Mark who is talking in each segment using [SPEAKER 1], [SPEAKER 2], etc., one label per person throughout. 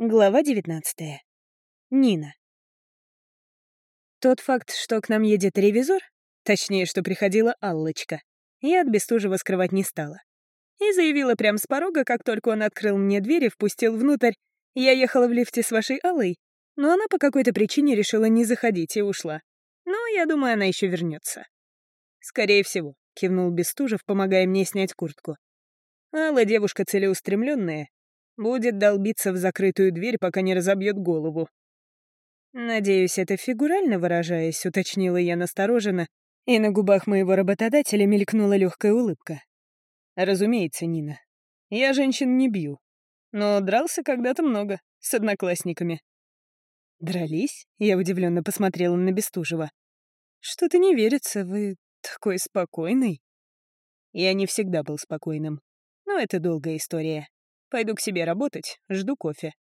[SPEAKER 1] Глава 19. Нина. Тот факт, что к нам едет ревизор, точнее, что приходила Аллочка, я от Бестужева скрывать не стала. И заявила прямо с порога, как только он открыл мне дверь и впустил внутрь. Я ехала в лифте с вашей Аллой, но она по какой-то причине решила не заходить и ушла. Но я думаю, она еще вернется. «Скорее всего», — кивнул Бестужев, помогая мне снять куртку. Алла девушка целеустремленная Будет долбиться в закрытую дверь, пока не разобьет голову. «Надеюсь, это фигурально выражаясь», — уточнила я настороженно, и на губах моего работодателя мелькнула легкая улыбка. «Разумеется, Нина. Я женщин не бью. Но дрался когда-то много, с одноклассниками». «Дрались?» — я удивленно посмотрела на Бестужева. «Что-то не верится, вы такой спокойный». Я не всегда был спокойным. Но это долгая история. Пойду к себе работать, жду кофе».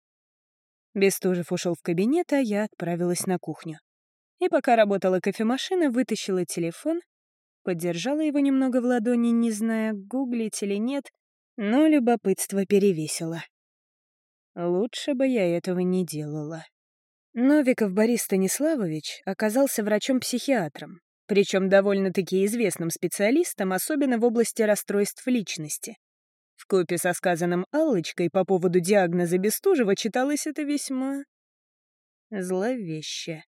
[SPEAKER 1] Бестужев ушел в кабинет, а я отправилась на кухню. И пока работала кофемашина, вытащила телефон, подержала его немного в ладони, не зная, гуглить или нет, но любопытство перевесило. Лучше бы я этого не делала. Новиков Борис Станиславович оказался врачом-психиатром, причем довольно-таки известным специалистом, особенно в области расстройств личности. Вкупе со сказанным Аллочкой по поводу диагноза Бестужева читалось это весьма... зловеще.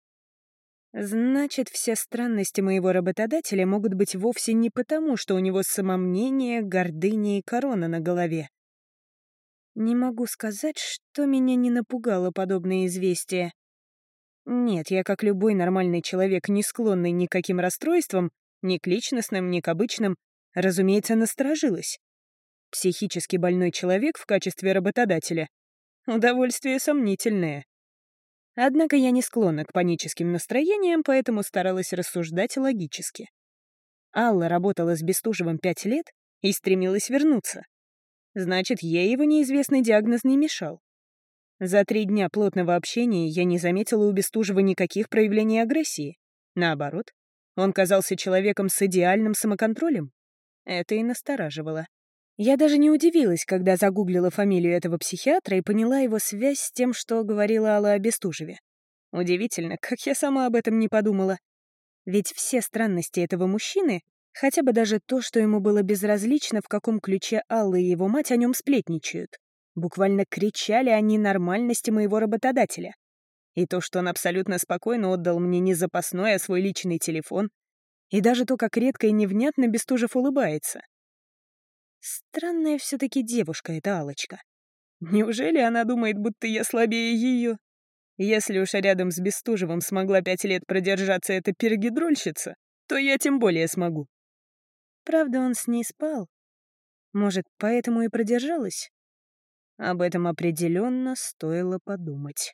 [SPEAKER 1] Значит, все странности моего работодателя могут быть вовсе не потому, что у него самомнение, гордыня и корона на голове. Не могу сказать, что меня не напугало подобное известие. Нет, я, как любой нормальный человек, не склонный ни к каким расстройствам, ни к личностным, ни к обычным, разумеется, насторожилась. Психически больной человек в качестве работодателя. Удовольствие сомнительное. Однако я не склонна к паническим настроениям, поэтому старалась рассуждать логически. Алла работала с Бестужевым пять лет и стремилась вернуться. Значит, ей его неизвестный диагноз не мешал. За три дня плотного общения я не заметила у Бестужева никаких проявлений агрессии. Наоборот, он казался человеком с идеальным самоконтролем. Это и настораживало. Я даже не удивилась, когда загуглила фамилию этого психиатра и поняла его связь с тем, что говорила Алла о Бестужеве. Удивительно, как я сама об этом не подумала. Ведь все странности этого мужчины, хотя бы даже то, что ему было безразлично, в каком ключе Алла и его мать о нем сплетничают, буквально кричали о ненормальности моего работодателя. И то, что он абсолютно спокойно отдал мне не запасной, а свой личный телефон, и даже то, как редко и невнятно Бестужев улыбается. Странная все-таки девушка эта алочка Неужели она думает, будто я слабее ее? Если уж рядом с Бестужевым смогла пять лет продержаться эта пергидрольщица, то я тем более смогу. Правда, он с ней спал. Может, поэтому и продержалась? Об этом определенно стоило подумать.